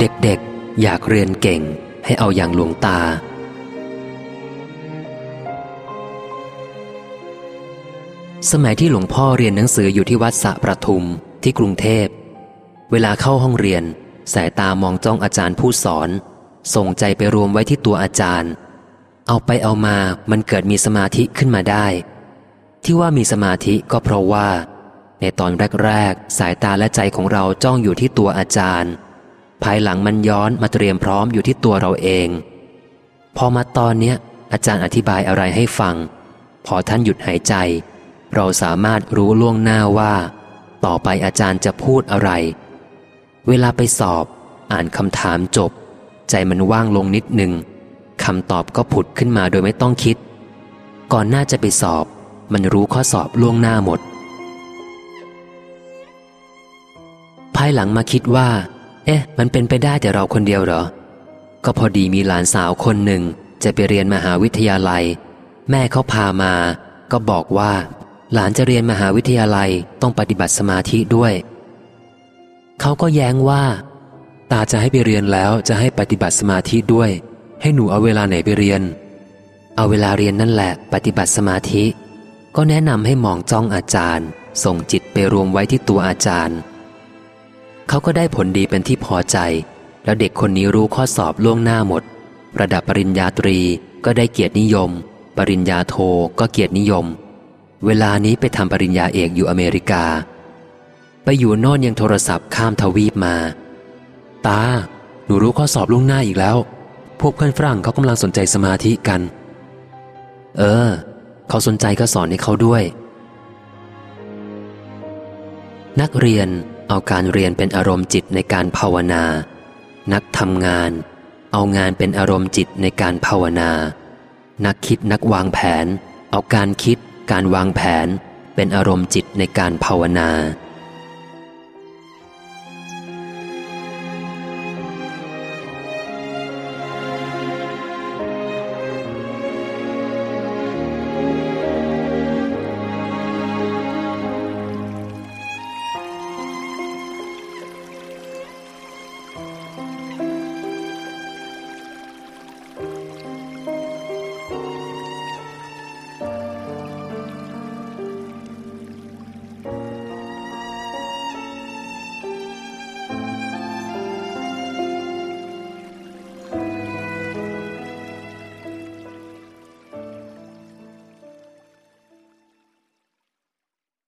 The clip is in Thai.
เด็กๆ อยากเรียนเก่งให้เอาอย่างหลวงตา สมัยที่หลวงพ่อเรียนหนังสืออยู่ที่วัดสะประทุมที่กรุงเทพ เวลาเข้าห้องเรียน สายตามองจ้องอาจารย์ผู้สอน ส่งใจไปรวมไว้ที่ตัวอาจารย์ เอาไปเอามามันเกิดมีสมาธิขึ้นมาได้ ที่ว่ามีสมาธิก็เพราะว่า ในตอนแรกๆ สายตาและใจของเราจ้องอยู่ที่ตัวอาจารย์ ภายหลังมันย้อนมาเตรียมพร้อมอยู่ที่ตัวเราเอง พอมาตอนเนี้ย อาจารย์อธิบายอะไรให้ฟัง พอท่านหยุดหายใจ เราสามารถรู้ล่วงหน้าว่า ต่อไปอาจารย์จะพูดอะไร เวลาไปสอบ อ่านคำถามจบ ใจมันว่างลงนิดหนึ่งคำตอบก็ผุดขึ้นมาโดยไม่ต้องคิด ก่อนหน้าจะไปสอบ มันรู้ข้อสอบล่วงหน้าหมด ภายหลังมาคิดว่า เอ๊ะ มันเป็นไปได้แต่เราคนเดียวเหรอ ก็พอดีมีหลานสาวคนหนึ่งจะไปเรียนมหาวิทยาลัย แม่เขาพามา ก็บอกว่า หลานจะเรียนมหาวิทยาลัยต้องปฏิบัติสมาธิด้วย เขาก็แย้งว่า ตาจะให้ไปเรียนแล้วจะให้ปฏิบัติสมาธิด้วย ให้หนูเอาเวลาไหนไปเรียน เอาเวลาเรียนนั่นแหละ ปฏิบัติสมาธิ ก็แนะนำให้มองจ้องอาจารย์ ส่งจิตไปรวมไว้ที่ตัวอาจารย์ เขาก็ได้ผลดีเป็นที่พอใจ แล้วเด็กคนนี้รู้ข้อสอบล่วงหน้าหมด ระดับปริญญาตรีก็ได้เกียรตินิยม ปริญญาโทก็เกียรตินิยม เวลานี้ไปทำปริญญาเอกอยู่อเมริกา ไปอยู่โน่นยังโทรศัพท์ข้ามทวีปมา ตา หนูรู้ข้อสอบล่วงหน้าอีกแล้ว พวกเพื่อนฝรั่งเขากำลังสนใจสมาธิกัน เออ เขาสนใจก็สอนให้เขาด้วยนักเรียน เอาการเรียนเป็นอารมณ์จิตในการภาวนา นักทำงาน เอางานเป็นอารมณ์จิตในการภาวนา นักคิดนักวางแผน เอาการคิด การวางแผน เป็นอารมณ์จิตในการภาวนา